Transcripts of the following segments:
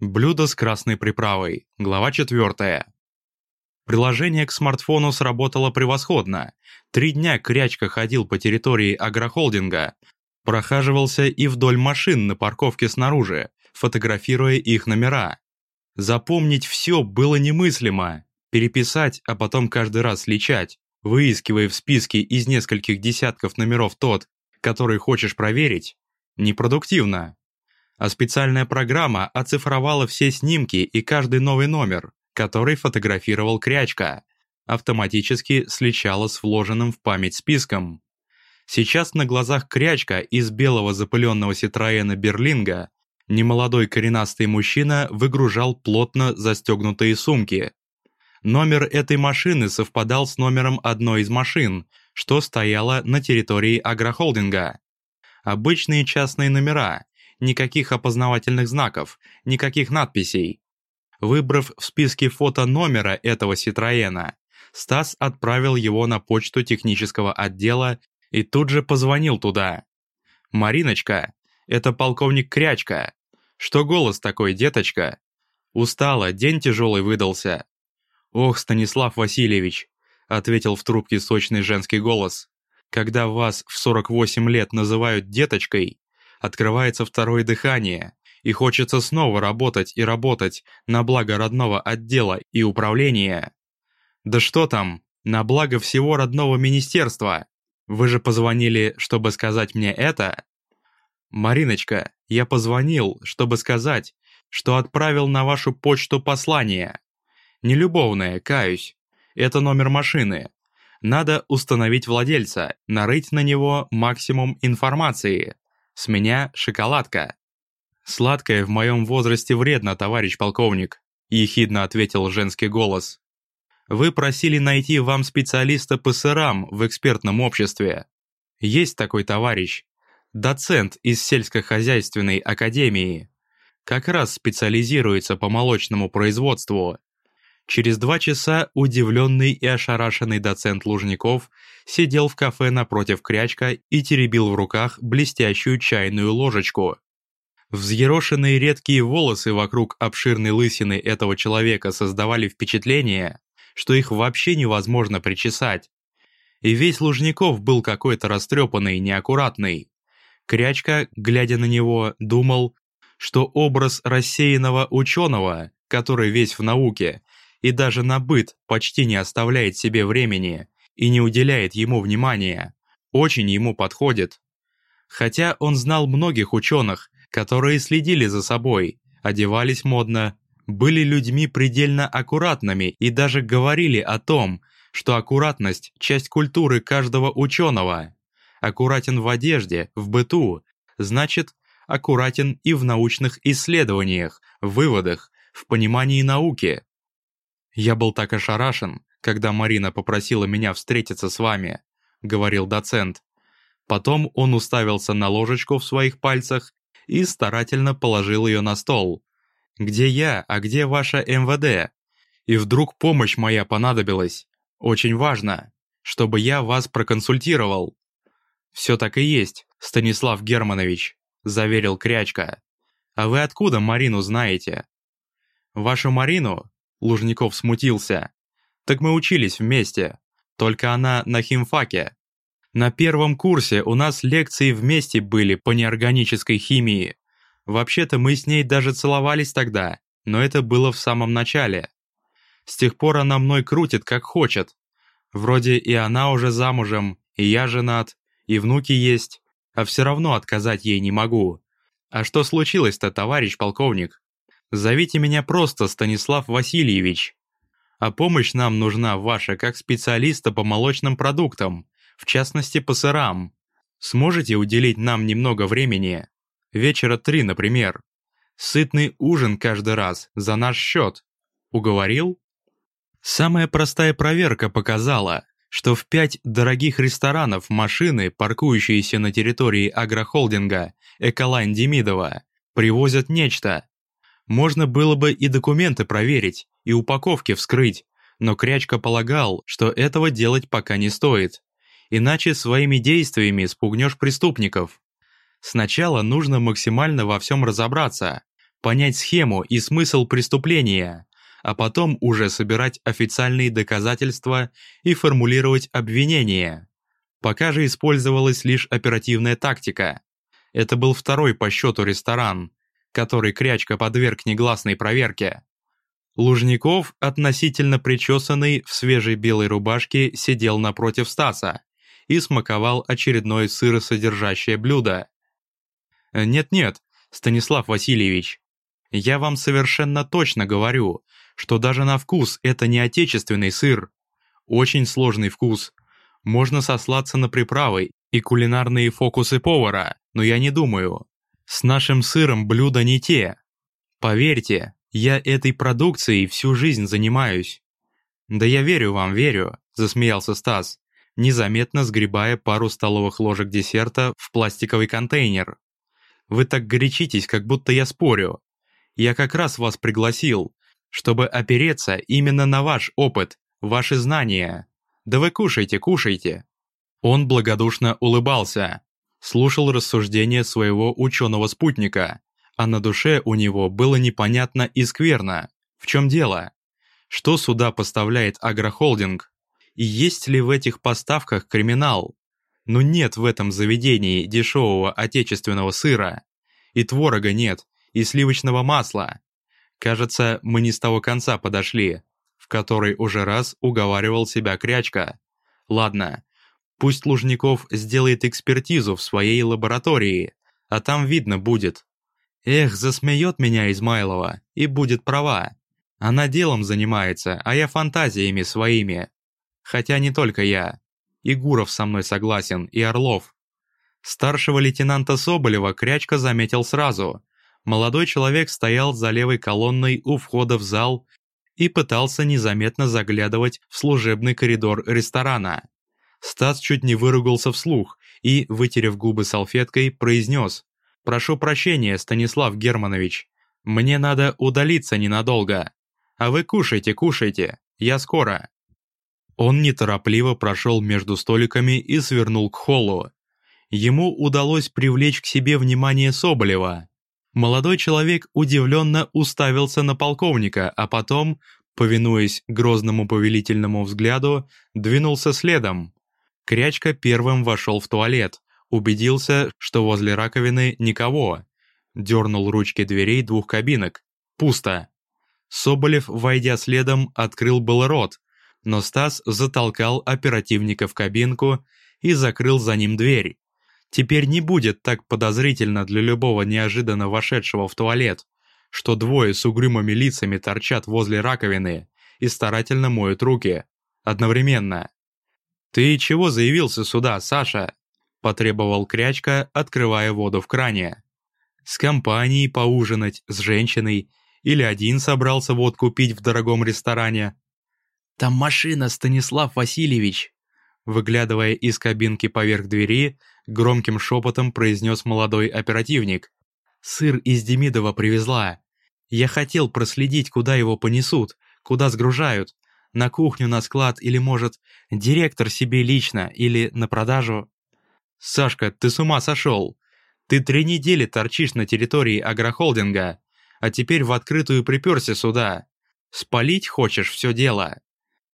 Блюдо с красной приправой. Глава 4. Приложение к смартфону сработало превосходно. Три дня Крячка ходил по территории агрохолдинга, прохаживался и вдоль машин на парковке снаружи, фотографируя их номера. Запомнить все было немыслимо. Переписать, а потом каждый раз лечать, выискивая в списке из нескольких десятков номеров тот, который хочешь проверить, непродуктивно а специальная программа оцифровала все снимки и каждый новый номер, который фотографировал Крячка, автоматически сличала с вложенным в память списком. Сейчас на глазах Крячка из белого запыленного Ситроена Берлинга немолодой коренастый мужчина выгружал плотно застегнутые сумки. Номер этой машины совпадал с номером одной из машин, что стояла на территории агрохолдинга. Обычные частные номера, никаких опознавательных знаков, никаких надписей. Выбрав в списке фото номера этого Ситроена, Стас отправил его на почту технического отдела и тут же позвонил туда. «Мариночка, это полковник Крячка. Что голос такой, деточка?» «Устала, день тяжелый выдался». «Ох, Станислав Васильевич», — ответил в трубке сочный женский голос. «Когда вас в 48 лет называют деточкой, открывается второе дыхание, и хочется снова работать и работать на благо родного отдела и управления. Да что там, на благо всего родного министерства. Вы же позвонили, чтобы сказать мне это? Мариночка, я позвонил, чтобы сказать, что отправил на вашу почту послание. Нелюбовное, каюсь. Это номер машины. Надо установить владельца, нарыть на него максимум информации. С меня шоколадка». «Сладкое в моем возрасте вредно, товарищ полковник», – ехидно ответил женский голос. «Вы просили найти вам специалиста по сырам в экспертном обществе. Есть такой товарищ, доцент из сельскохозяйственной академии. Как раз специализируется по молочному производству. Через два часа удивленный и ошарашенный доцент Лужников сидел в кафе напротив крячка и теребил в руках блестящую чайную ложечку. Взъерошенные редкие волосы вокруг обширной лысины этого человека создавали впечатление, что их вообще невозможно причесать. И весь Лужников был какой-то растрепанный, неаккуратный. Крячка, глядя на него, думал, что образ рассеянного ученого, который весь в науке, и даже на быт почти не оставляет себе времени и не уделяет ему внимания, очень ему подходит. Хотя он знал многих ученых, которые следили за собой, одевались модно, были людьми предельно аккуратными и даже говорили о том, что аккуратность – часть культуры каждого ученого. Аккуратен в одежде, в быту, значит, аккуратен и в научных исследованиях, выводах, в понимании науки. «Я был так ошарашен, когда Марина попросила меня встретиться с вами», — говорил доцент. Потом он уставился на ложечку в своих пальцах и старательно положил ее на стол. «Где я, а где ваша МВД?» И вдруг помощь моя понадобилась. Очень важно, чтобы я вас проконсультировал. «Все так и есть, Станислав Германович», – заверил Крячка. «А вы откуда Марину знаете?» «Вашу Марину Лужников смутился. «Так мы учились вместе. Только она на химфаке. На первом курсе у нас лекции вместе были по неорганической химии. Вообще-то мы с ней даже целовались тогда, но это было в самом начале. С тех пор она мной крутит как хочет. Вроде и она уже замужем, и я женат, и внуки есть, а все равно отказать ей не могу. А что случилось-то, товарищ полковник?» Зовите меня просто Станислав Васильевич. А помощь нам нужна ваша как специалиста по молочным продуктам, в частности по сырам. Сможете уделить нам немного времени? Вечера три, например. Сытный ужин каждый раз, за наш счет. Уговорил? Самая простая проверка показала, что в пять дорогих ресторанов машины, паркующиеся на территории агрохолдинга Эколайн Демидова, привозят нечто, можно было бы и документы проверить, и упаковки вскрыть, но Крячка полагал, что этого делать пока не стоит. Иначе своими действиями спугнешь преступников. Сначала нужно максимально во всем разобраться, понять схему и смысл преступления, а потом уже собирать официальные доказательства и формулировать обвинения. Пока же использовалась лишь оперативная тактика. Это был второй по счету ресторан, который Крячка подверг негласной проверке. Лужников, относительно причесанный в свежей белой рубашке, сидел напротив Стаса и смаковал очередное сыросодержащее блюдо. «Нет-нет, Станислав Васильевич, я вам совершенно точно говорю, что даже на вкус это не отечественный сыр. Очень сложный вкус. Можно сослаться на приправы и кулинарные фокусы повара, но я не думаю. С нашим сыром блюда не те. Поверьте, я этой продукцией всю жизнь занимаюсь». «Да я верю вам, верю», – засмеялся Стас, незаметно сгребая пару столовых ложек десерта в пластиковый контейнер. «Вы так горячитесь, как будто я спорю. Я как раз вас пригласил, чтобы опереться именно на ваш опыт, ваши знания. Да вы кушайте, кушайте». Он благодушно улыбался, слушал рассуждения своего ученого-спутника, а на душе у него было непонятно и скверно. В чем дело? Что сюда поставляет агрохолдинг? И есть ли в этих поставках криминал? Но нет в этом заведении дешевого отечественного сыра. И творога нет, и сливочного масла. Кажется, мы не с того конца подошли, в который уже раз уговаривал себя Крячка. Ладно, пусть Лужников сделает экспертизу в своей лаборатории, а там видно будет. Эх, засмеет меня Измайлова, и будет права. Она делом занимается, а я фантазиями своими. Хотя не только я. И Гуров со мной согласен, и Орлов. Старшего лейтенанта Соболева Крячка заметил сразу. Молодой человек стоял за левой колонной у входа в зал и пытался незаметно заглядывать в служебный коридор ресторана. Стас чуть не выругался вслух и, вытерев губы салфеткой, произнес «Прошу прощения, Станислав Германович. Мне надо удалиться ненадолго. А вы кушайте, кушайте. Я скоро». Он неторопливо прошел между столиками и свернул к холлу. Ему удалось привлечь к себе внимание Соболева. Молодой человек удивленно уставился на полковника, а потом, повинуясь грозному повелительному взгляду, двинулся следом. Крячка первым вошел в туалет, Убедился, что возле раковины никого. Дернул ручки дверей двух кабинок. Пусто. Соболев, войдя следом, открыл был рот, но Стас затолкал оперативника в кабинку и закрыл за ним дверь. Теперь не будет так подозрительно для любого неожиданно вошедшего в туалет, что двое с угрюмыми лицами торчат возле раковины и старательно моют руки. Одновременно. «Ты чего заявился сюда, Саша?» – потребовал Крячка, открывая воду в кране. «С компанией поужинать, с женщиной, или один собрался водку пить в дорогом ресторане?» «Там машина, Станислав Васильевич!» Выглядывая из кабинки поверх двери, громким шепотом произнес молодой оперативник. «Сыр из Демидова привезла. Я хотел проследить, куда его понесут, куда сгружают. На кухню, на склад или, может, директор себе лично или на продажу. «Сашка, ты с ума сошел! Ты три недели торчишь на территории агрохолдинга, а теперь в открытую приперся сюда. Спалить хочешь все дело?»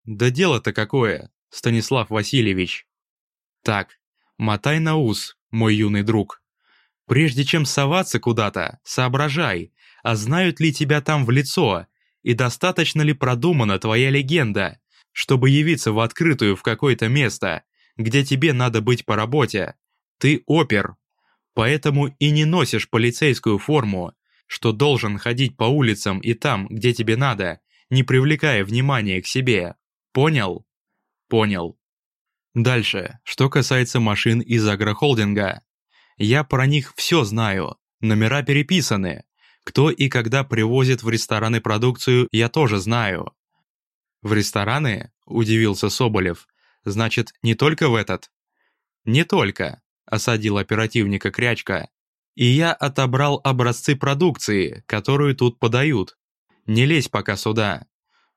«Да дело-то какое, Станислав Васильевич!» «Так, мотай на ус, мой юный друг. Прежде чем соваться куда-то, соображай, а знают ли тебя там в лицо, и достаточно ли продумана твоя легенда, чтобы явиться в открытую в какое-то место, где тебе надо быть по работе. Ты опер. Поэтому и не носишь полицейскую форму, что должен ходить по улицам и там, где тебе надо, не привлекая внимания к себе. Понял? Понял. Дальше, что касается машин из агрохолдинга. Я про них все знаю, номера переписаны. Кто и когда привозит в рестораны продукцию, я тоже знаю. В рестораны? Удивился Соболев. Значит, не только в этот? Не только, осадил оперативника Крячка. И я отобрал образцы продукции, которую тут подают. Не лезь пока сюда.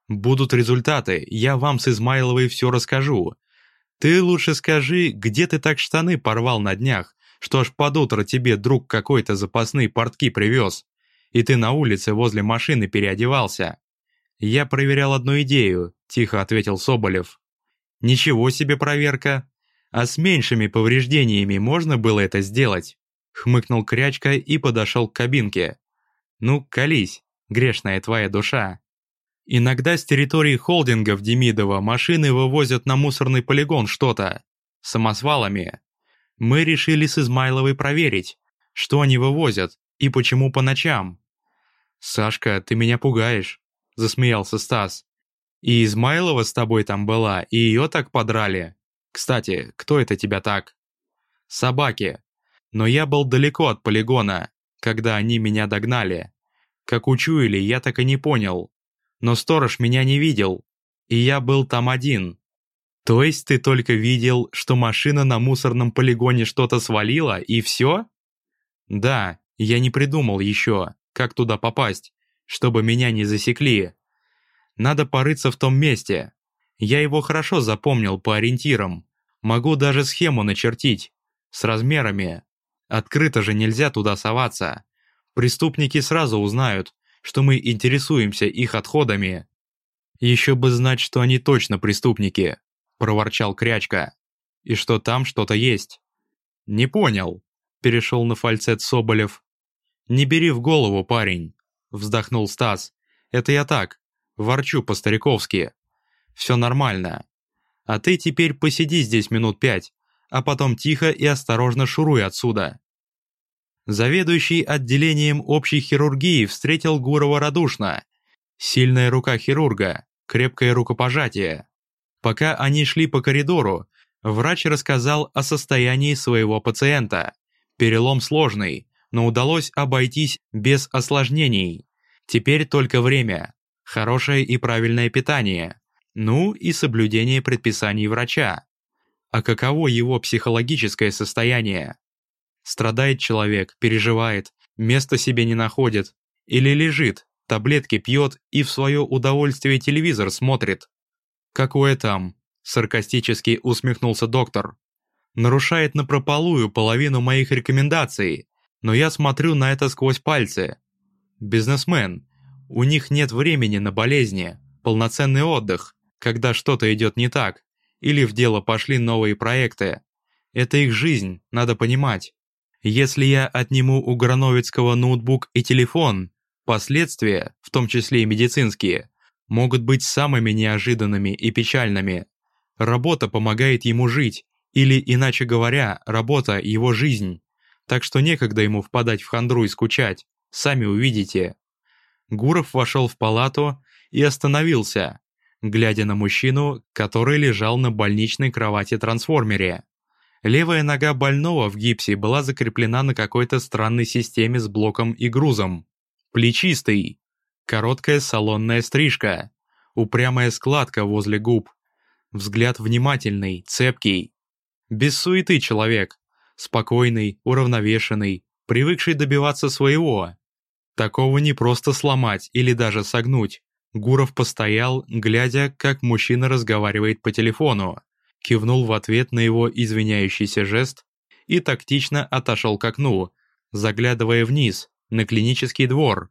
Будут результаты, я вам с Измайловой все расскажу. Ты лучше скажи, где ты так штаны порвал на днях, что аж под утро тебе друг какой-то запасные портки привез. И ты на улице возле машины переодевался. Я проверял одну идею, тихо ответил Соболев. Ничего себе проверка. А с меньшими повреждениями можно было это сделать? Хмыкнул Крячка и подошел к кабинке. Ну, колись, грешная твоя душа. Иногда с территории холдинга в Демидово машины вывозят на мусорный полигон что-то. Самосвалами. Мы решили с Измайловой проверить, что они вывозят и почему по ночам. «Сашка, ты меня пугаешь», — засмеялся Стас. «И Измайлова с тобой там была, и ее так подрали. Кстати, кто это тебя так?» «Собаки. Но я был далеко от полигона, когда они меня догнали. Как учуяли, я так и не понял. Но сторож меня не видел, и я был там один. То есть ты только видел, что машина на мусорном полигоне что-то свалила, и все? Да, я не придумал еще, как туда попасть, чтобы меня не засекли. Надо порыться в том месте. Я его хорошо запомнил по ориентирам. Могу даже схему начертить. С размерами. Открыто же нельзя туда соваться. Преступники сразу узнают, что мы интересуемся их отходами. Еще бы знать, что они точно преступники, проворчал Крячка. И что там что-то есть. Не понял, перешел на фальцет Соболев. «Не бери в голову, парень», — вздохнул Стас. «Это я так, ворчу по-стариковски. Все нормально. А ты теперь посиди здесь минут пять, а потом тихо и осторожно шуруй отсюда». Заведующий отделением общей хирургии встретил Гурова радушно. Сильная рука хирурга, крепкое рукопожатие. Пока они шли по коридору, врач рассказал о состоянии своего пациента. Перелом сложный, но удалось обойтись без осложнений. Теперь только время, хорошее и правильное питание, ну и соблюдение предписаний врача. А каково его психологическое состояние? Страдает человек, переживает, места себе не находит. Или лежит, таблетки пьет и в свое удовольствие телевизор смотрит. «Какое там?» – саркастически усмехнулся доктор. «Нарушает напропалую половину моих рекомендаций, но я смотрю на это сквозь пальцы. Бизнесмен. У них нет времени на болезни, полноценный отдых, когда что-то идет не так, или в дело пошли новые проекты. Это их жизнь, надо понимать. Если я отниму у Грановицкого ноутбук и телефон, последствия, в том числе и медицинские, могут быть самыми неожиданными и печальными. Работа помогает ему жить, или, иначе говоря, работа – его жизнь так что некогда ему впадать в хандру и скучать, сами увидите. Гуров вошел в палату и остановился, глядя на мужчину, который лежал на больничной кровати-трансформере. Левая нога больного в гипсе была закреплена на какой-то странной системе с блоком и грузом. Плечистый. Короткая салонная стрижка. Упрямая складка возле губ. Взгляд внимательный, цепкий. Без суеты человек, спокойный, уравновешенный, привыкший добиваться своего. Такого не просто сломать или даже согнуть. Гуров постоял, глядя, как мужчина разговаривает по телефону, кивнул в ответ на его извиняющийся жест и тактично отошел к окну, заглядывая вниз, на клинический двор.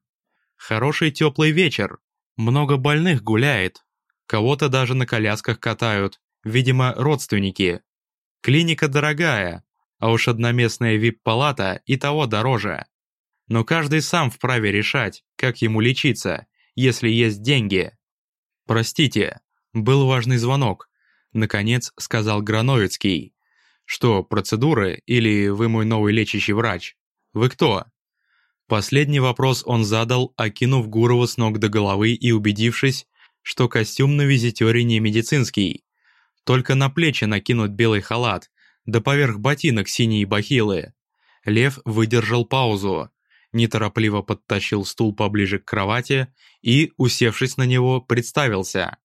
Хороший теплый вечер, много больных гуляет, кого-то даже на колясках катают, видимо, родственники. Клиника дорогая, а уж одноместная вип-палата и того дороже. Но каждый сам вправе решать, как ему лечиться, если есть деньги. «Простите, был важный звонок», — наконец сказал Грановицкий. «Что, процедуры или вы мой новый лечащий врач? Вы кто?» Последний вопрос он задал, окинув Гурова с ног до головы и убедившись, что костюм на визитере не медицинский. Только на плечи накинут белый халат, да поверх ботинок синие бахилы. Лев выдержал паузу, неторопливо подтащил стул поближе к кровати и, усевшись на него, представился.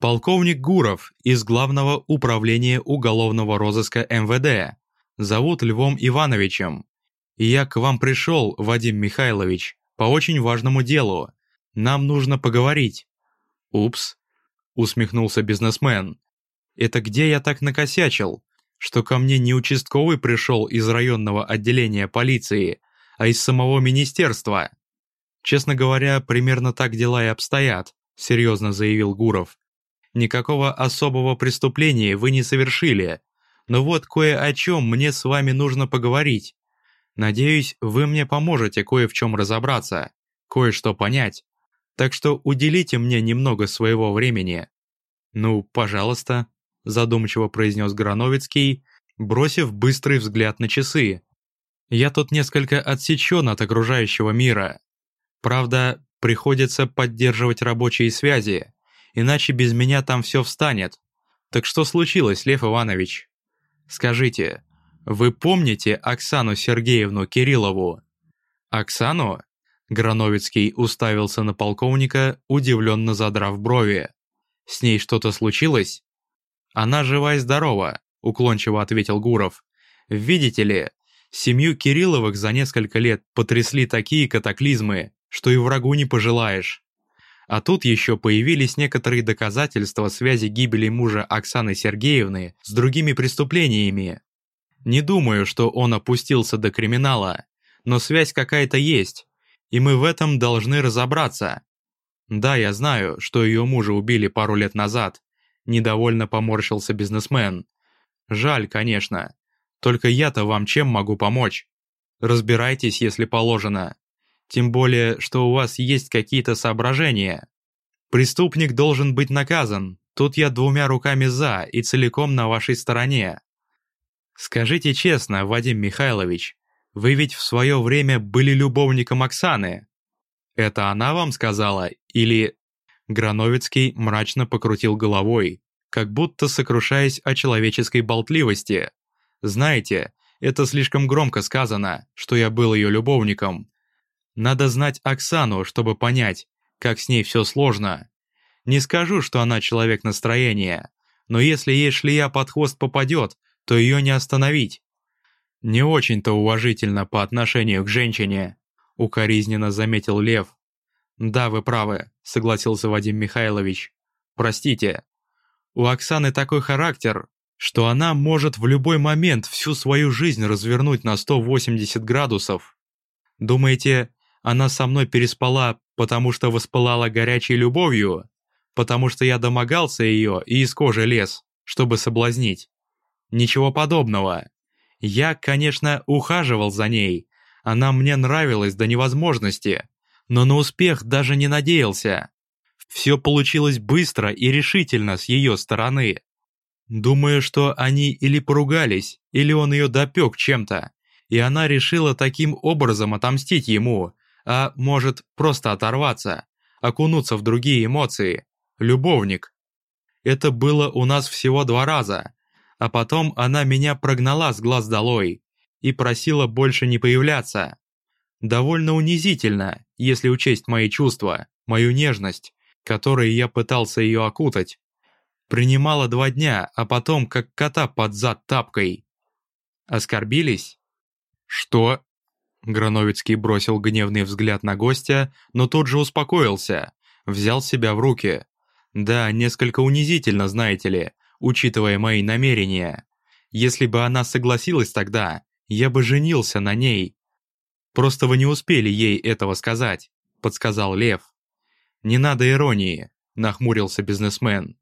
«Полковник Гуров из Главного управления уголовного розыска МВД. Зовут Львом Ивановичем. И я к вам пришел, Вадим Михайлович, по очень важному делу. Нам нужно поговорить». «Упс», — усмехнулся бизнесмен. «Это где я так накосячил? Что ко мне не участковый пришел из районного отделения полиции, а из самого министерства. Честно говоря, примерно так дела и обстоят, серьезно заявил Гуров. Никакого особого преступления вы не совершили, но вот кое о чем мне с вами нужно поговорить. Надеюсь, вы мне поможете кое в чем разобраться, кое-что понять. Так что уделите мне немного своего времени». «Ну, пожалуйста», – задумчиво произнес Грановицкий, бросив быстрый взгляд на часы. «Я тут несколько отсечен от окружающего мира. Правда, приходится поддерживать рабочие связи, иначе без меня там все встанет. Так что случилось, Лев Иванович?» Скажите, вы помните Оксану Сергеевну Кириллову? Оксану? Грановицкий уставился на полковника, удивленно задрав брови. С ней что-то случилось? Она жива и здорова, уклончиво ответил Гуров. Видите ли, семью Кирилловых за несколько лет потрясли такие катаклизмы, что и врагу не пожелаешь. А тут еще появились некоторые доказательства связи гибели мужа Оксаны Сергеевны с другими преступлениями. Не думаю, что он опустился до криминала, но связь какая-то есть, и мы в этом должны разобраться. Да, я знаю, что ее мужа убили пару лет назад, недовольно поморщился бизнесмен. Жаль, конечно. Только я-то вам чем могу помочь? Разбирайтесь, если положено. Тем более, что у вас есть какие-то соображения. Преступник должен быть наказан. Тут я двумя руками за и целиком на вашей стороне. Скажите честно, Вадим Михайлович, вы ведь в свое время были любовником Оксаны. Это она вам сказала или... Грановицкий мрачно покрутил головой, как будто сокрушаясь о человеческой болтливости. Знаете, это слишком громко сказано, что я был ее любовником. Надо знать Оксану, чтобы понять, как с ней все сложно. Не скажу, что она человек настроения, но если ей шлея под хвост попадет, то ее не остановить. Не очень-то уважительно по отношению к женщине, укоризненно заметил Лев. Да, вы правы, согласился Вадим Михайлович. Простите. У Оксаны такой характер, что она может в любой момент всю свою жизнь развернуть на 180 градусов. Думаете, она со мной переспала, потому что воспылала горячей любовью, потому что я домогался ее и из кожи лез, чтобы соблазнить. Ничего подобного. Я, конечно, ухаживал за ней, она мне нравилась до невозможности, но на успех даже не надеялся. Все получилось быстро и решительно с ее стороны. Думаю, что они или поругались, или он ее допек чем-то, и она решила таким образом отомстить ему, а может просто оторваться, окунуться в другие эмоции. Любовник. Это было у нас всего два раза, а потом она меня прогнала с глаз долой и просила больше не появляться. Довольно унизительно, если учесть мои чувства, мою нежность, которой я пытался ее окутать. Принимала два дня, а потом как кота под зад тапкой. Оскорбились? Что? Грановицкий бросил гневный взгляд на гостя, но тут же успокоился, взял себя в руки. Да, несколько унизительно, знаете ли, учитывая мои намерения. Если бы она согласилась тогда, я бы женился на ней. Просто вы не успели ей этого сказать, подсказал Лев. Не надо иронии, нахмурился бизнесмен.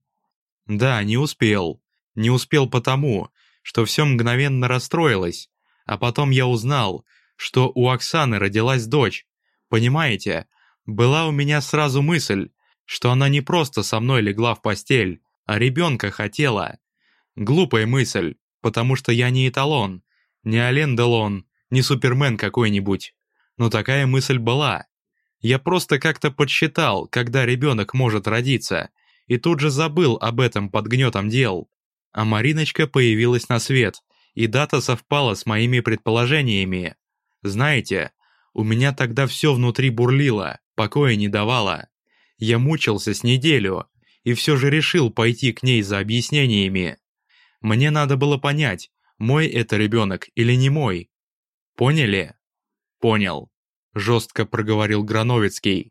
Да, не успел. Не успел потому, что все мгновенно расстроилось, а потом я узнал, что у Оксаны родилась дочь. Понимаете, была у меня сразу мысль, что она не просто со мной легла в постель, а ребенка хотела. Глупая мысль, потому что я не эталон, не Ален Делон, не Супермен какой-нибудь. Но такая мысль была. Я просто как-то подсчитал, когда ребенок может родиться, и тут же забыл об этом под гнетом дел. А Мариночка появилась на свет, и дата совпала с моими предположениями. Знаете, у меня тогда все внутри бурлило, покоя не давало. Я мучился с неделю, и все же решил пойти к ней за объяснениями. Мне надо было понять, мой это ребенок или не мой. Поняли? Понял. Жестко проговорил Грановицкий.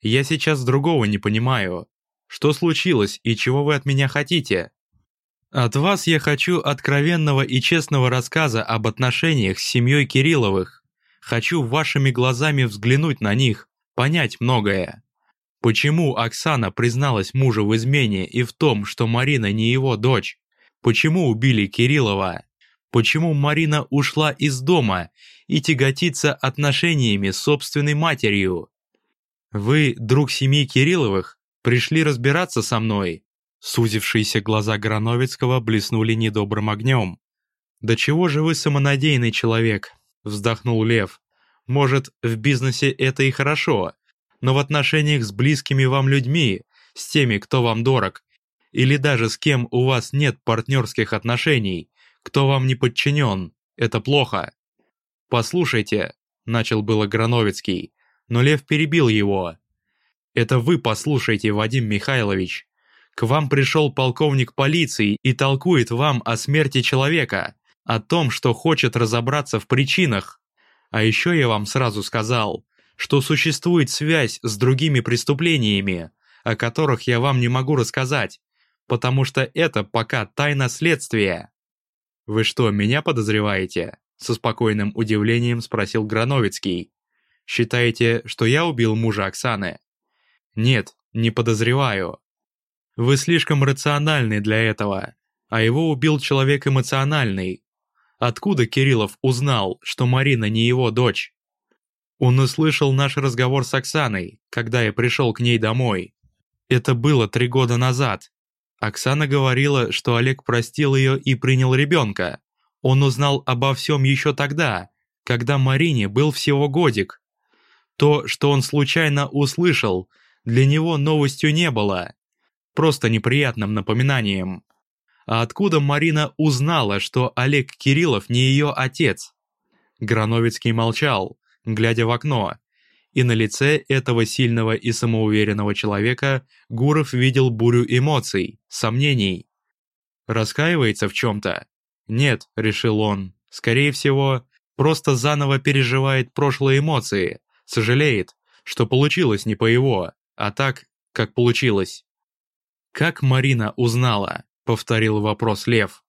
Я сейчас другого не понимаю. Что случилось и чего вы от меня хотите? От вас я хочу откровенного и честного рассказа об отношениях с семьей Кирилловых. Хочу вашими глазами взглянуть на них, понять многое. Почему Оксана призналась мужу в измене и в том, что Марина не его дочь? Почему убили Кириллова? Почему Марина ушла из дома и тяготится отношениями с собственной матерью? Вы, друг семьи Кирилловых, пришли разбираться со мной? Сузившиеся глаза Грановицкого блеснули недобрым огнем. «Да чего же вы самонадеянный человек?» – вздохнул Лев. «Может, в бизнесе это и хорошо, но в отношениях с близкими вам людьми, с теми, кто вам дорог, или даже с кем у вас нет партнерских отношений, кто вам не подчинен, это плохо. Послушайте, начал было Грановицкий, но Лев перебил его. Это вы послушайте, Вадим Михайлович. К вам пришел полковник полиции и толкует вам о смерти человека, о том, что хочет разобраться в причинах. А еще я вам сразу сказал, что существует связь с другими преступлениями, о которых я вам не могу рассказать, потому что это пока тайна следствия». «Вы что, меня подозреваете?» Со спокойным удивлением спросил Грановицкий. «Считаете, что я убил мужа Оксаны?» «Нет, не подозреваю. Вы слишком рациональны для этого, а его убил человек эмоциональный. Откуда Кириллов узнал, что Марина не его дочь?» Он услышал наш разговор с Оксаной, когда я пришел к ней домой. Это было три года назад. Оксана говорила, что Олег простил ее и принял ребенка. Он узнал обо всем еще тогда, когда Марине был всего годик. То, что он случайно услышал, для него новостью не было. Просто неприятным напоминанием. А откуда Марина узнала, что Олег Кириллов не ее отец? Грановицкий молчал, глядя в окно, и на лице этого сильного и самоуверенного человека Гуров видел бурю эмоций, сомнений. Раскаивается в чем-то? Нет, решил он, скорее всего, просто заново переживает прошлые эмоции, сожалеет, что получилось не по его, а так, как получилось. «Как Марина узнала?» — повторил вопрос Лев.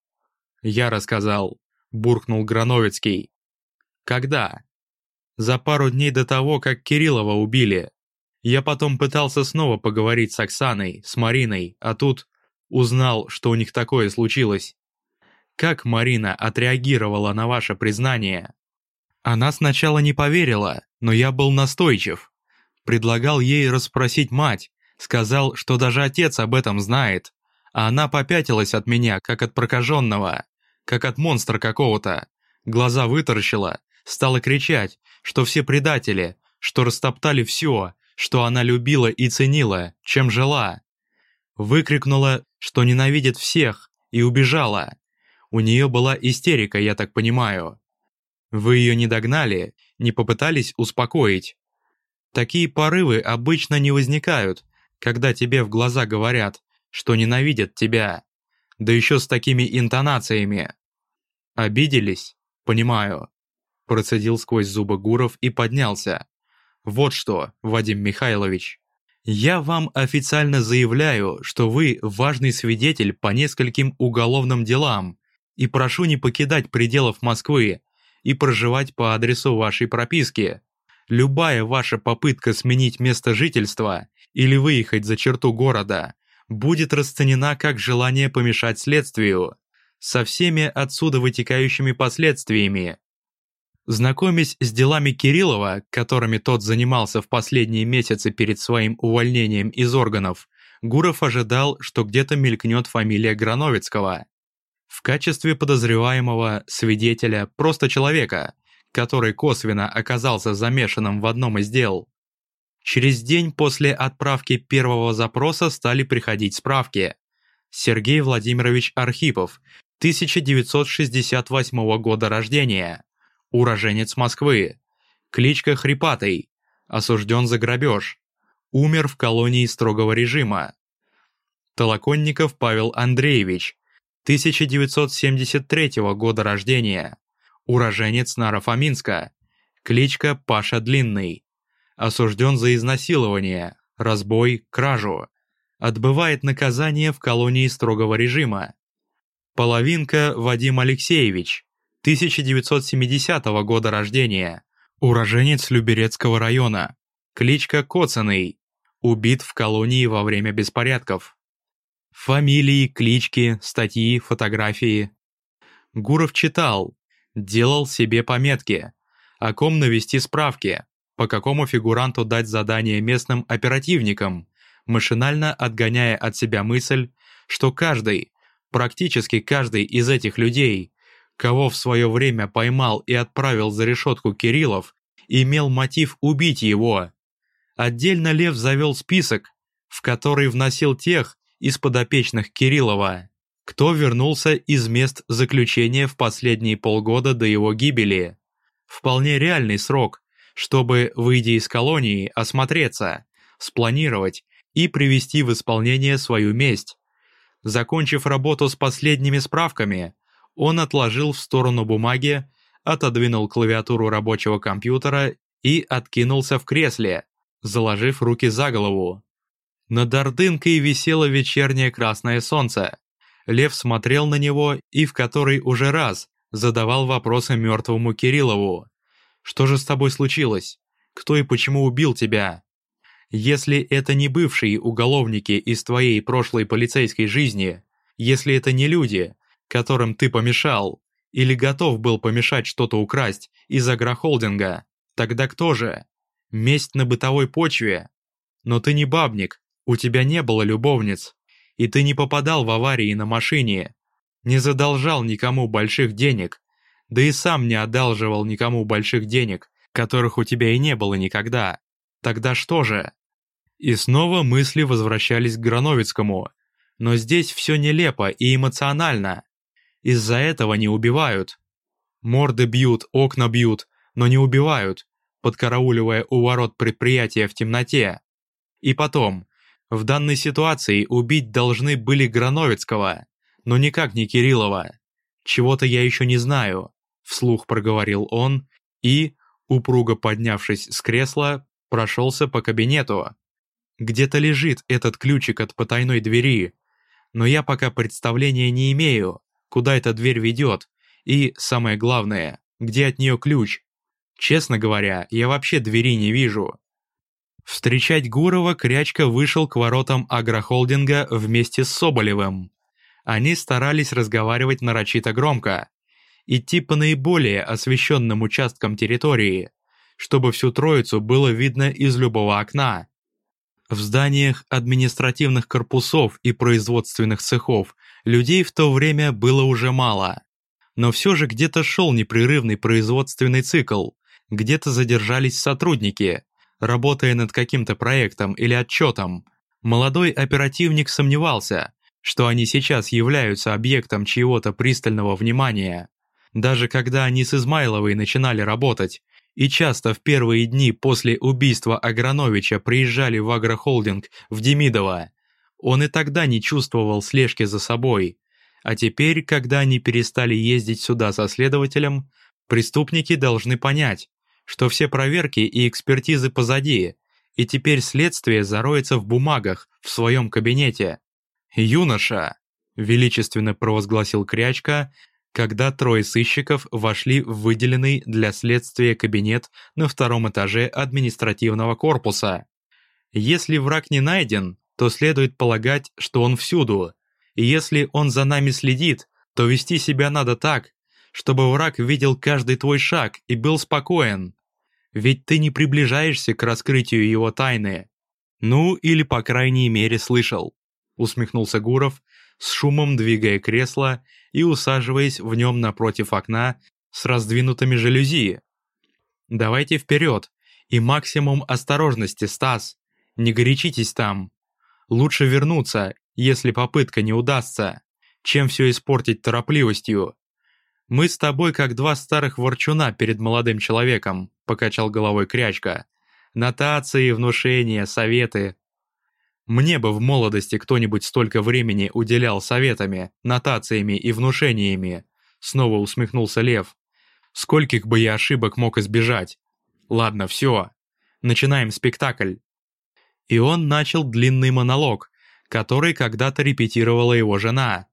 «Я рассказал», — буркнул Грановицкий. «Когда?» За пару дней до того, как Кириллова убили. Я потом пытался снова поговорить с Оксаной, с Мариной, а тут узнал, что у них такое случилось. Как Марина отреагировала на ваше признание? Она сначала не поверила, но я был настойчив. Предлагал ей расспросить мать, сказал, что даже отец об этом знает, а она попятилась от меня, как от прокаженного, как от монстра какого-то. Глаза вытаращила, стала кричать, что все предатели, что растоптали все, что она любила и ценила, чем жила. Выкрикнула, что ненавидит всех, и убежала. У нее была истерика, я так понимаю. Вы ее не догнали, не попытались успокоить. Такие порывы обычно не возникают, когда тебе в глаза говорят, что ненавидят тебя, да еще с такими интонациями. Обиделись? Понимаю процедил сквозь зубы Гуров и поднялся. «Вот что, Вадим Михайлович, я вам официально заявляю, что вы важный свидетель по нескольким уголовным делам и прошу не покидать пределов Москвы и проживать по адресу вашей прописки. Любая ваша попытка сменить место жительства или выехать за черту города будет расценена как желание помешать следствию, со всеми отсюда вытекающими последствиями. Знакомясь с делами Кириллова, которыми тот занимался в последние месяцы перед своим увольнением из органов, Гуров ожидал, что где-то мелькнет фамилия Грановицкого. В качестве подозреваемого, свидетеля, просто человека, который косвенно оказался замешанным в одном из дел. Через день после отправки первого запроса стали приходить справки. Сергей Владимирович Архипов, 1968 года рождения уроженец Москвы, кличка Хрипатый, осужден за грабеж, умер в колонии строгого режима. Толоконников Павел Андреевич, 1973 года рождения, уроженец Нарафаминска, кличка Паша Длинный, осужден за изнасилование, разбой, кражу, отбывает наказание в колонии строгого режима. Половинка Вадим Алексеевич, 1970 года рождения, уроженец Люберецкого района, Кличка Коцаный. Убит в колонии во время беспорядков. Фамилии, клички, статьи, фотографии. Гуров читал, делал себе пометки, о ком навести справки, по какому фигуранту дать задание местным оперативникам, машинально отгоняя от себя мысль, что каждый, практически каждый из этих людей, кого в свое время поймал и отправил за решетку Кириллов, имел мотив убить его. Отдельно Лев завел список, в который вносил тех из подопечных Кириллова, кто вернулся из мест заключения в последние полгода до его гибели. Вполне реальный срок, чтобы, выйдя из колонии, осмотреться, спланировать и привести в исполнение свою месть. Закончив работу с последними справками, он отложил в сторону бумаги, отодвинул клавиатуру рабочего компьютера и откинулся в кресле, заложив руки за голову. Над Ордынкой висело вечернее красное солнце. Лев смотрел на него и в который уже раз задавал вопросы мертвому Кириллову. «Что же с тобой случилось? Кто и почему убил тебя?» Если это не бывшие уголовники из твоей прошлой полицейской жизни, если это не люди, которым ты помешал, или готов был помешать что-то украсть из агрохолдинга, тогда кто же? Месть на бытовой почве? Но ты не бабник, у тебя не было любовниц, и ты не попадал в аварии на машине, не задолжал никому больших денег, да и сам не одалживал никому больших денег, которых у тебя и не было никогда. Тогда что же? И снова мысли возвращались к Грановицкому. Но здесь все нелепо и эмоционально. Из-за этого не убивают. Морды бьют, окна бьют, но не убивают, подкарауливая у ворот предприятия в темноте. И потом, в данной ситуации убить должны были Грановицкого, но никак не Кириллова. Чего-то я еще не знаю, вслух проговорил он и, упруго поднявшись с кресла, прошелся по кабинету. Где-то лежит этот ключик от потайной двери, но я пока представления не имею, куда эта дверь ведет, и, самое главное, где от нее ключ. Честно говоря, я вообще двери не вижу. Встречать Гурова Крячка вышел к воротам агрохолдинга вместе с Соболевым. Они старались разговаривать нарочито громко, идти по наиболее освещенным участкам территории, чтобы всю троицу было видно из любого окна. В зданиях административных корпусов и производственных цехов людей в то время было уже мало. Но все же где-то шел непрерывный производственный цикл, где-то задержались сотрудники, работая над каким-то проектом или отчетом. Молодой оперативник сомневался, что они сейчас являются объектом чьего-то пристального внимания. Даже когда они с Измайловой начинали работать, и часто в первые дни после убийства Аграновича приезжали в агрохолдинг в Демидово. Он и тогда не чувствовал слежки за собой. А теперь, когда они перестали ездить сюда со следователем, преступники должны понять, что все проверки и экспертизы позади, и теперь следствие зароется в бумагах в своем кабинете. «Юноша!» – величественно провозгласил Крячка, когда трое сыщиков вошли в выделенный для следствия кабинет на втором этаже административного корпуса. Если враг не найден, то следует полагать, что он всюду. И если он за нами следит, то вести себя надо так, чтобы враг видел каждый твой шаг и был спокоен. Ведь ты не приближаешься к раскрытию его тайны. Ну, или по крайней мере слышал. Усмехнулся Гуров, с шумом двигая кресло и усаживаясь в нем напротив окна с раздвинутыми жалюзи. «Давайте вперед! И максимум осторожности, Стас! Не горячитесь там! Лучше вернуться, если попытка не удастся, чем все испортить торопливостью. Мы с тобой как два старых ворчуна перед молодым человеком», — покачал головой Крячка. «Нотации, внушения, советы, мне бы в молодости кто-нибудь столько времени уделял советами, нотациями и внушениями. Снова усмехнулся Лев. Скольких бы я ошибок мог избежать. Ладно, все. Начинаем спектакль. И он начал длинный монолог, который когда-то репетировала его жена.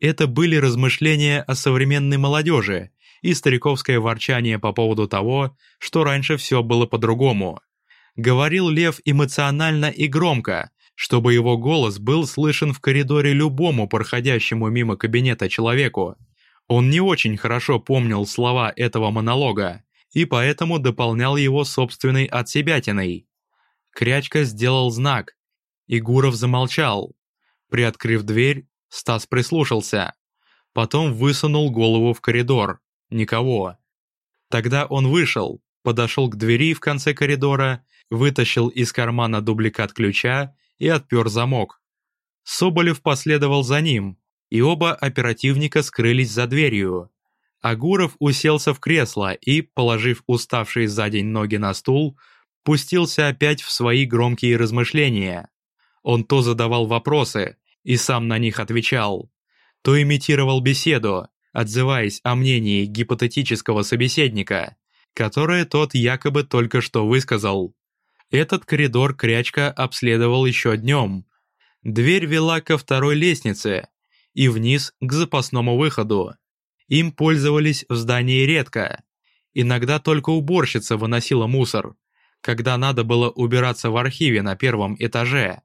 Это были размышления о современной молодежи и стариковское ворчание по поводу того, что раньше все было по-другому. Говорил Лев эмоционально и громко, чтобы его голос был слышен в коридоре любому проходящему мимо кабинета человеку. Он не очень хорошо помнил слова этого монолога, и поэтому дополнял его собственной отсебятиной. Крячка сделал знак, и Гуров замолчал. Приоткрыв дверь, Стас прислушался. Потом высунул голову в коридор. Никого. Тогда он вышел, подошел к двери в конце коридора, вытащил из кармана дубликат ключа и отпер замок. Соболев последовал за ним, и оба оперативника скрылись за дверью. Агуров уселся в кресло и, положив уставшие за день ноги на стул, пустился опять в свои громкие размышления. Он то задавал вопросы и сам на них отвечал, то имитировал беседу, отзываясь о мнении гипотетического собеседника, которое тот якобы только что высказал. Этот коридор Крячка обследовал еще днем. Дверь вела ко второй лестнице и вниз к запасному выходу. Им пользовались в здании редко. Иногда только уборщица выносила мусор, когда надо было убираться в архиве на первом этаже.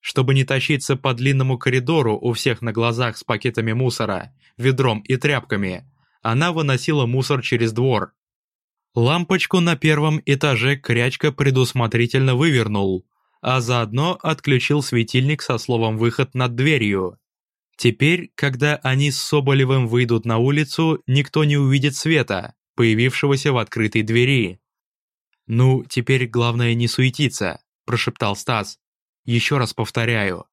Чтобы не тащиться по длинному коридору у всех на глазах с пакетами мусора, ведром и тряпками, она выносила мусор через двор, Лампочку на первом этаже Крячка предусмотрительно вывернул, а заодно отключил светильник со словом «выход» над дверью. Теперь, когда они с Соболевым выйдут на улицу, никто не увидит света, появившегося в открытой двери. «Ну, теперь главное не суетиться», – прошептал Стас. «Еще раз повторяю.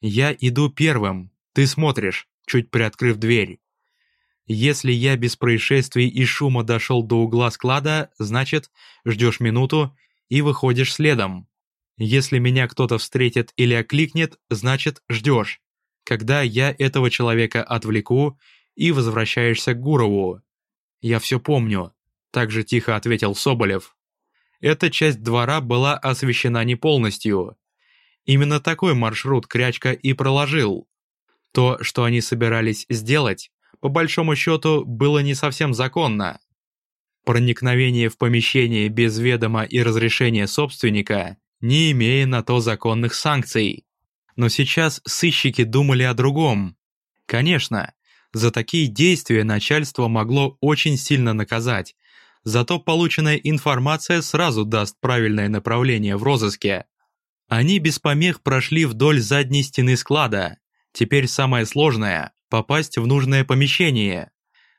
Я иду первым, ты смотришь, чуть приоткрыв дверь. Если я без происшествий и шума дошел до угла склада, значит, ждешь минуту и выходишь следом. Если меня кто-то встретит или окликнет, значит, ждешь. Когда я этого человека отвлеку и возвращаешься к Гурову. Я все помню, так же тихо ответил Соболев. Эта часть двора была освещена не полностью. Именно такой маршрут Крячка и проложил. То, что они собирались сделать, по большому счету, было не совсем законно. Проникновение в помещение без ведома и разрешения собственника, не имея на то законных санкций. Но сейчас сыщики думали о другом. Конечно, за такие действия начальство могло очень сильно наказать, зато полученная информация сразу даст правильное направление в розыске. Они без помех прошли вдоль задней стены склада. Теперь самое сложное попасть в нужное помещение.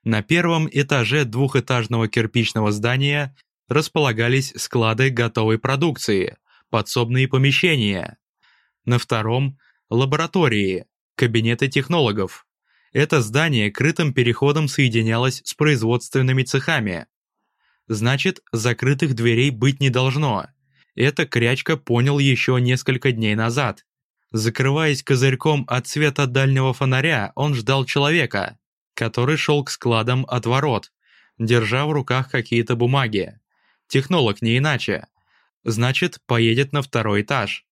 На первом этаже двухэтажного кирпичного здания располагались склады готовой продукции, подсобные помещения. На втором – лаборатории, кабинеты технологов. Это здание крытым переходом соединялось с производственными цехами. Значит, закрытых дверей быть не должно. Это Крячка понял еще несколько дней назад. Закрываясь козырьком от света дальнего фонаря, он ждал человека, который шел к складам от ворот, держа в руках какие-то бумаги. Технолог не иначе. Значит, поедет на второй этаж.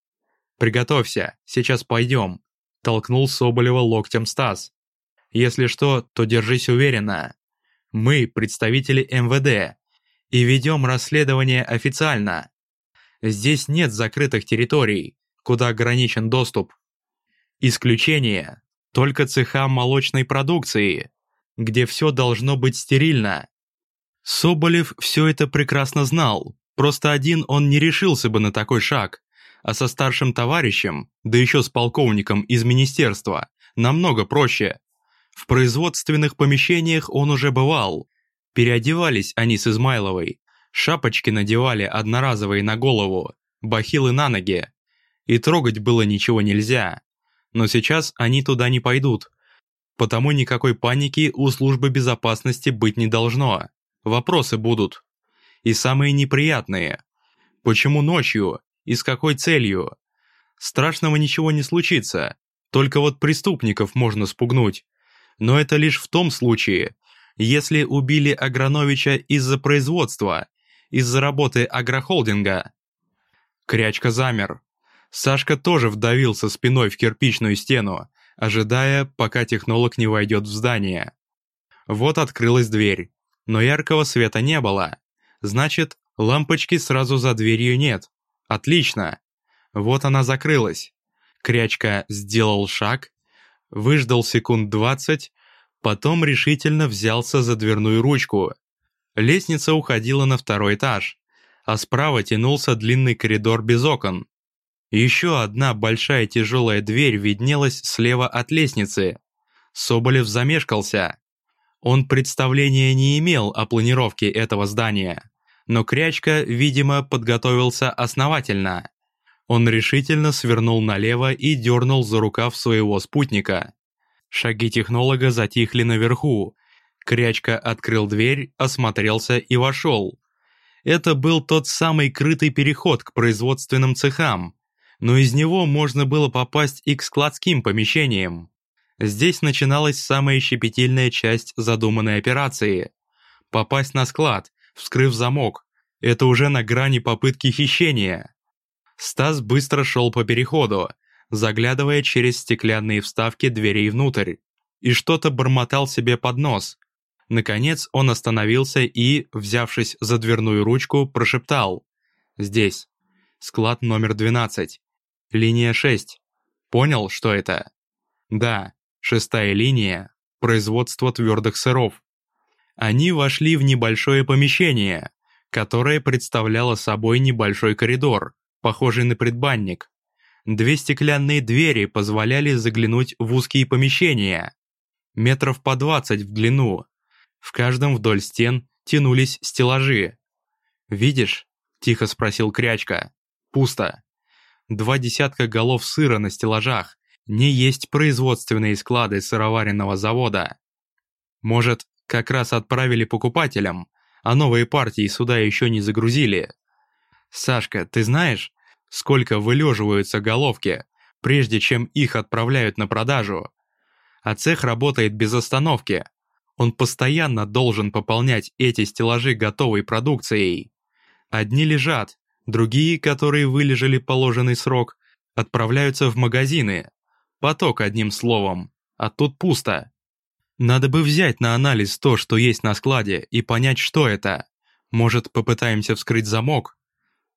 «Приготовься, сейчас пойдем», – толкнул Соболева локтем Стас. «Если что, то держись уверенно. Мы – представители МВД, и ведем расследование официально. Здесь нет закрытых территорий, куда ограничен доступ. Исключение – только цеха молочной продукции, где все должно быть стерильно. Соболев все это прекрасно знал, просто один он не решился бы на такой шаг, а со старшим товарищем, да еще с полковником из министерства, намного проще. В производственных помещениях он уже бывал. Переодевались они с Измайловой, шапочки надевали одноразовые на голову, бахилы на ноги, и трогать было ничего нельзя. Но сейчас они туда не пойдут. Потому никакой паники у службы безопасности быть не должно. Вопросы будут. И самые неприятные. Почему ночью? И с какой целью? Страшного ничего не случится. Только вот преступников можно спугнуть. Но это лишь в том случае, если убили Аграновича из-за производства, из-за работы агрохолдинга. Крячка замер. Сашка тоже вдавился спиной в кирпичную стену, ожидая, пока технолог не войдет в здание. Вот открылась дверь, но яркого света не было. Значит, лампочки сразу за дверью нет. Отлично. Вот она закрылась. Крячка сделал шаг, выждал секунд двадцать, потом решительно взялся за дверную ручку. Лестница уходила на второй этаж, а справа тянулся длинный коридор без окон. Еще одна большая тяжелая дверь виднелась слева от лестницы. Соболев замешкался. Он представления не имел о планировке этого здания, но Крячка, видимо, подготовился основательно. Он решительно свернул налево и дернул за рукав своего спутника. Шаги технолога затихли наверху. Крячка открыл дверь, осмотрелся и вошел. Это был тот самый крытый переход к производственным цехам, но из него можно было попасть и к складским помещениям. Здесь начиналась самая щепетильная часть задуманной операции. Попасть на склад, вскрыв замок, это уже на грани попытки хищения. Стас быстро шел по переходу, заглядывая через стеклянные вставки дверей внутрь, и что-то бормотал себе под нос. Наконец он остановился и, взявшись за дверную ручку, прошептал «Здесь. Склад номер 12. Линия 6. Понял, что это? Да, шестая линия – производство твердых сыров. Они вошли в небольшое помещение, которое представляло собой небольшой коридор, похожий на предбанник. Две стеклянные двери позволяли заглянуть в узкие помещения, метров по 20 в длину. В каждом вдоль стен тянулись стеллажи. «Видишь?» – тихо спросил Крячка. «Пусто два десятка голов сыра на стеллажах, не есть производственные склады сыроваренного завода. Может, как раз отправили покупателям, а новые партии сюда еще не загрузили. Сашка, ты знаешь, сколько вылеживаются головки, прежде чем их отправляют на продажу? А цех работает без остановки. Он постоянно должен пополнять эти стеллажи готовой продукцией. Одни лежат, Другие, которые вылежали положенный срок, отправляются в магазины. Поток, одним словом. А тут пусто. Надо бы взять на анализ то, что есть на складе, и понять, что это. Может, попытаемся вскрыть замок?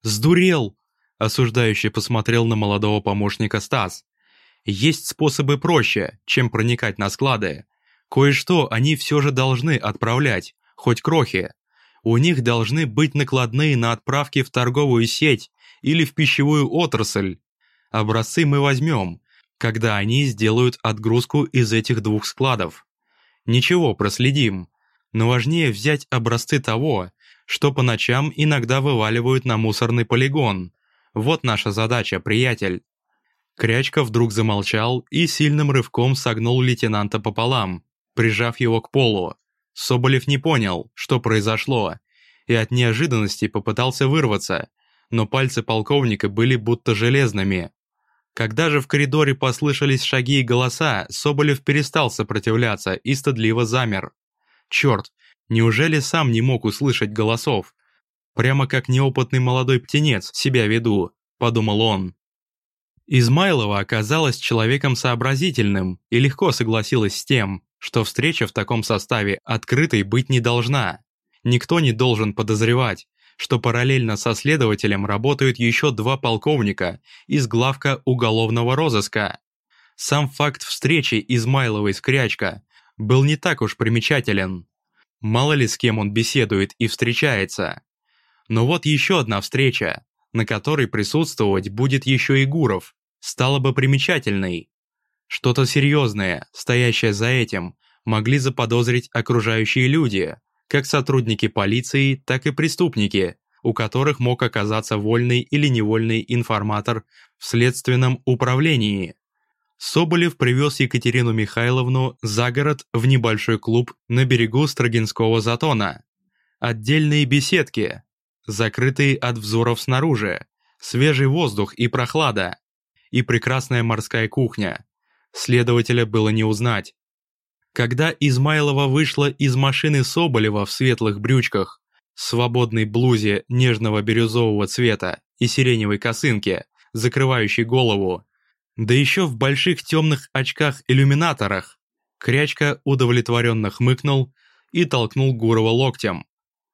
«Сдурел!» – осуждающе посмотрел на молодого помощника Стас. «Есть способы проще, чем проникать на склады. Кое-что они все же должны отправлять, хоть крохи. У них должны быть накладные на отправки в торговую сеть или в пищевую отрасль. Образцы мы возьмем, когда они сделают отгрузку из этих двух складов. Ничего, проследим. Но важнее взять образцы того, что по ночам иногда вываливают на мусорный полигон. Вот наша задача, приятель. Крячка вдруг замолчал и сильным рывком согнул лейтенанта пополам, прижав его к полу. Соболев не понял, что произошло, и от неожиданности попытался вырваться, но пальцы полковника были будто железными. Когда же в коридоре послышались шаги и голоса, Соболев перестал сопротивляться и стыдливо замер. Черт, неужели сам не мог услышать голосов? Прямо как неопытный молодой птенец себя веду, подумал он. Измайлова оказалась человеком сообразительным и легко согласилась с тем, что встреча в таком составе открытой быть не должна. Никто не должен подозревать, что параллельно со следователем работают еще два полковника из главка уголовного розыска. Сам факт встречи Измайловой с Крячка был не так уж примечателен. Мало ли с кем он беседует и встречается. Но вот еще одна встреча, на которой присутствовать будет еще и Гуров, стала бы примечательной. Что-то серьезное, стоящее за этим, могли заподозрить окружающие люди, как сотрудники полиции, так и преступники, у которых мог оказаться вольный или невольный информатор в следственном управлении. Соболев привез Екатерину Михайловну за город в небольшой клуб на берегу Строгинского затона. Отдельные беседки, закрытые от взоров снаружи, свежий воздух и прохлада, и прекрасная морская кухня, Следователя было не узнать. Когда Измайлова вышла из машины Соболева в светлых брючках, свободной блузе нежного бирюзового цвета и сиреневой косынке, закрывающей голову, да еще в больших темных очках-иллюминаторах, Крячка удовлетворенно хмыкнул и толкнул Гурова локтем.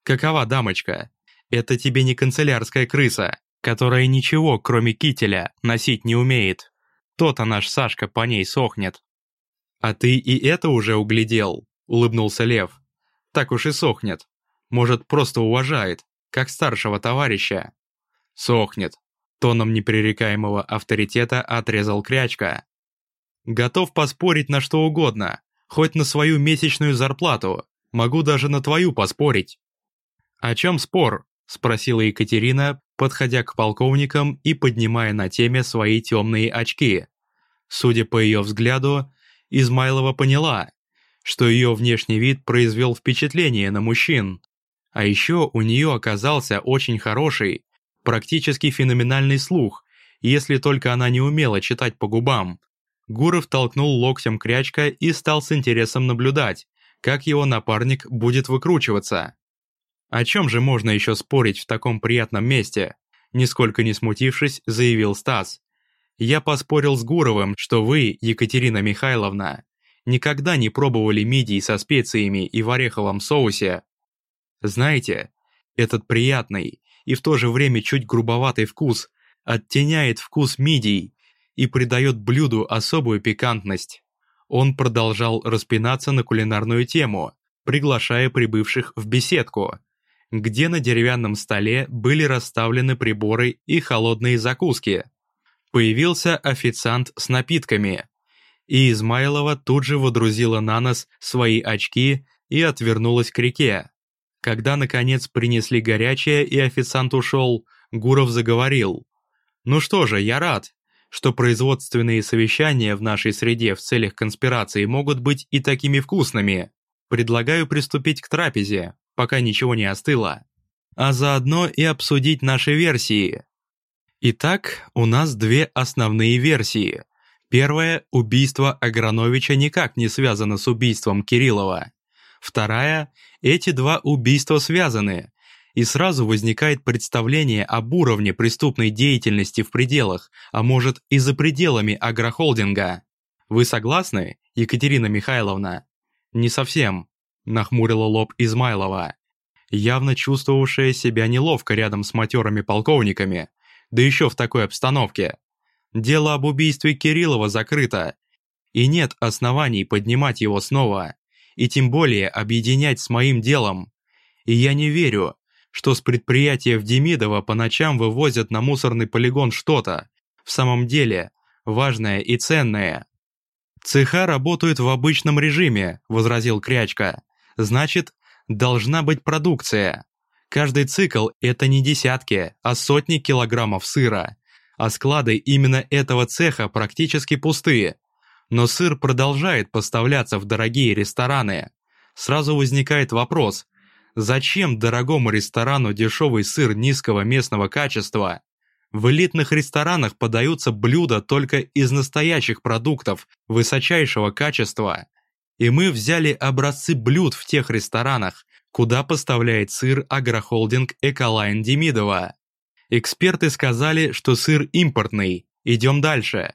«Какова дамочка? Это тебе не канцелярская крыса, которая ничего, кроме кителя, носить не умеет. То-то наш Сашка по ней сохнет». «А ты и это уже углядел?» — улыбнулся Лев. «Так уж и сохнет. Может, просто уважает, как старшего товарища». «Сохнет», — тоном непререкаемого авторитета отрезал Крячка. «Готов поспорить на что угодно, хоть на свою месячную зарплату, могу даже на твою поспорить». «О чем спор?» — спросила Екатерина, подходя к полковникам и поднимая на теме свои темные очки. Судя по ее взгляду, Измайлова поняла, что ее внешний вид произвел впечатление на мужчин. А еще у нее оказался очень хороший, практически феноменальный слух, если только она не умела читать по губам. Гуров толкнул локтем крячка и стал с интересом наблюдать, как его напарник будет выкручиваться. О чем же можно еще спорить в таком приятном месте? Нисколько не смутившись, заявил Стас. Я поспорил с Гуровым, что вы, Екатерина Михайловна, никогда не пробовали мидий со специями и в ореховом соусе. Знаете, этот приятный и в то же время чуть грубоватый вкус оттеняет вкус мидий и придает блюду особую пикантность. Он продолжал распинаться на кулинарную тему, приглашая прибывших в беседку, где на деревянном столе были расставлены приборы и холодные закуски. Появился официант с напитками, и Измайлова тут же водрузила на нос свои очки и отвернулась к реке. Когда, наконец, принесли горячее и официант ушел, Гуров заговорил. «Ну что же, я рад, что производственные совещания в нашей среде в целях конспирации могут быть и такими вкусными. Предлагаю приступить к трапезе, пока ничего не остыло, а заодно и обсудить наши версии. Итак, у нас две основные версии. Первая – убийство Аграновича никак не связано с убийством Кириллова. Вторая – эти два убийства связаны. И сразу возникает представление об уровне преступной деятельности в пределах, а может и за пределами агрохолдинга. Вы согласны, Екатерина Михайловна? Не совсем, нахмурила лоб Измайлова, явно чувствовавшая себя неловко рядом с матерыми полковниками – да еще в такой обстановке. Дело об убийстве Кириллова закрыто, и нет оснований поднимать его снова, и тем более объединять с моим делом. И я не верю, что с предприятия в Демидово по ночам вывозят на мусорный полигон что-то, в самом деле, важное и ценное. «Цеха работают в обычном режиме», — возразил Крячка. «Значит, должна быть продукция. Каждый цикл – это не десятки, а сотни килограммов сыра. А склады именно этого цеха практически пустые. Но сыр продолжает поставляться в дорогие рестораны. Сразу возникает вопрос, зачем дорогому ресторану дешевый сыр низкого местного качества? В элитных ресторанах подаются блюда только из настоящих продуктов высочайшего качества. И мы взяли образцы блюд в тех ресторанах, куда поставляет сыр агрохолдинг Эколайн Демидова. Эксперты сказали, что сыр импортный. Идем дальше.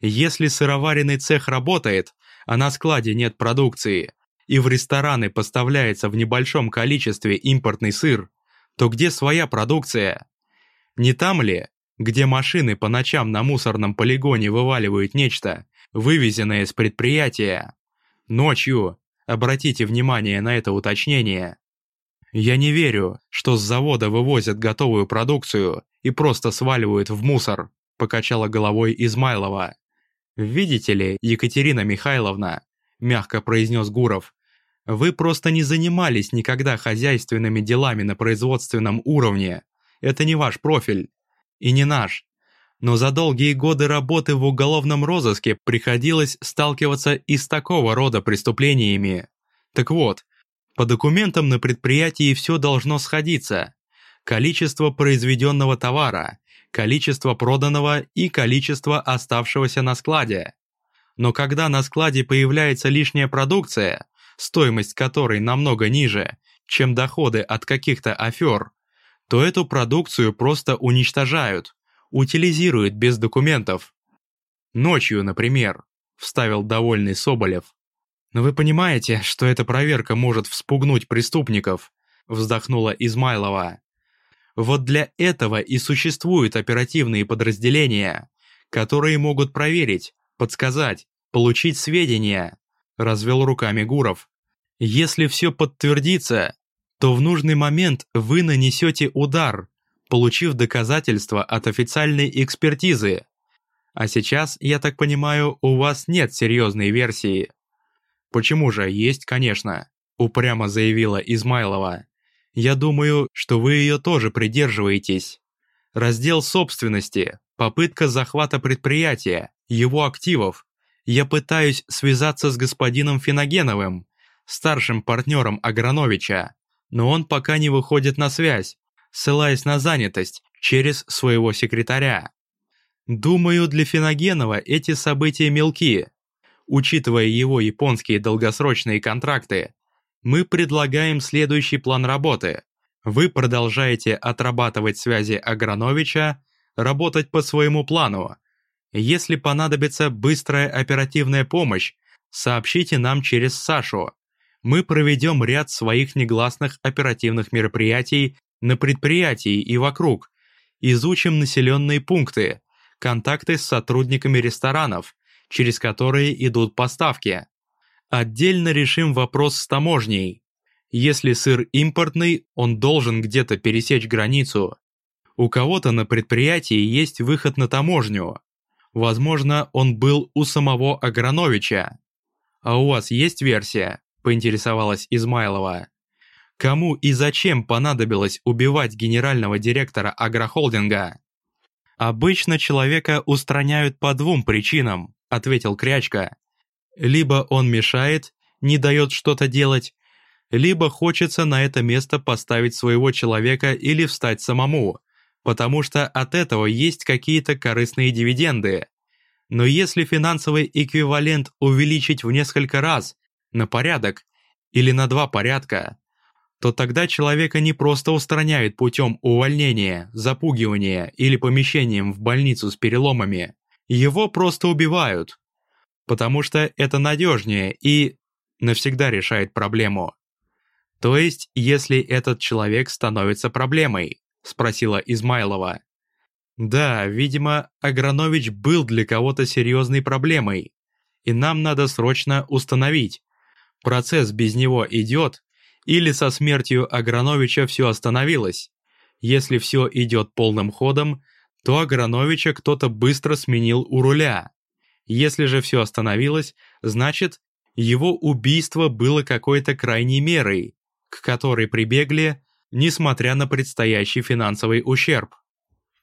Если сыроваренный цех работает, а на складе нет продукции, и в рестораны поставляется в небольшом количестве импортный сыр, то где своя продукция? Не там ли, где машины по ночам на мусорном полигоне вываливают нечто, вывезенное с предприятия? Ночью, Обратите внимание на это уточнение. Я не верю, что с завода вывозят готовую продукцию и просто сваливают в мусор, покачала головой Измайлова. Видите ли, Екатерина Михайловна, мягко произнес Гуров, вы просто не занимались никогда хозяйственными делами на производственном уровне. Это не ваш профиль. И не наш. Но за долгие годы работы в уголовном розыске приходилось сталкиваться и с такого рода преступлениями. Так вот, по документам на предприятии все должно сходиться. Количество произведенного товара, количество проданного и количество оставшегося на складе. Но когда на складе появляется лишняя продукция, стоимость которой намного ниже, чем доходы от каких-то афер, то эту продукцию просто уничтожают, утилизирует без документов. Ночью, например, вставил довольный Соболев. Но вы понимаете, что эта проверка может вспугнуть преступников, вздохнула Измайлова. Вот для этого и существуют оперативные подразделения, которые могут проверить, подсказать, получить сведения, развел руками Гуров. Если все подтвердится, то в нужный момент вы нанесете удар, получив доказательства от официальной экспертизы. А сейчас, я так понимаю, у вас нет серьезной версии. Почему же, есть, конечно, упрямо заявила Измайлова. Я думаю, что вы ее тоже придерживаетесь. Раздел собственности, попытка захвата предприятия, его активов. Я пытаюсь связаться с господином Финогеновым, старшим партнером Аграновича, но он пока не выходит на связь, ссылаясь на занятость через своего секретаря. Думаю, для Финогенова эти события мелки. Учитывая его японские долгосрочные контракты, мы предлагаем следующий план работы. Вы продолжаете отрабатывать связи Аграновича, работать по своему плану. Если понадобится быстрая оперативная помощь, сообщите нам через Сашу. Мы проведем ряд своих негласных оперативных мероприятий на предприятии и вокруг, изучим населенные пункты, контакты с сотрудниками ресторанов, через которые идут поставки. Отдельно решим вопрос с таможней. Если сыр импортный, он должен где-то пересечь границу. У кого-то на предприятии есть выход на таможню. Возможно, он был у самого Аграновича. А у вас есть версия? Поинтересовалась Измайлова. Кому и зачем понадобилось убивать генерального директора агрохолдинга? Обычно человека устраняют по двум причинам, ответил Крячка. Либо он мешает, не дает что-то делать, либо хочется на это место поставить своего человека или встать самому, потому что от этого есть какие-то корыстные дивиденды. Но если финансовый эквивалент увеличить в несколько раз, на порядок, или на два порядка, то тогда человека не просто устраняют путем увольнения, запугивания или помещением в больницу с переломами, его просто убивают потому что это надежнее и навсегда решает проблему. То есть, если этот человек становится проблемой, спросила Измайлова. Да, видимо, Агранович был для кого-то серьезной проблемой, и нам надо срочно установить, процесс без него идет, или со смертью Аграновича все остановилось. Если все идет полным ходом, то Аграновича кто-то быстро сменил у руля. Если же все остановилось, значит, его убийство было какой-то крайней мерой, к которой прибегли, несмотря на предстоящий финансовый ущерб.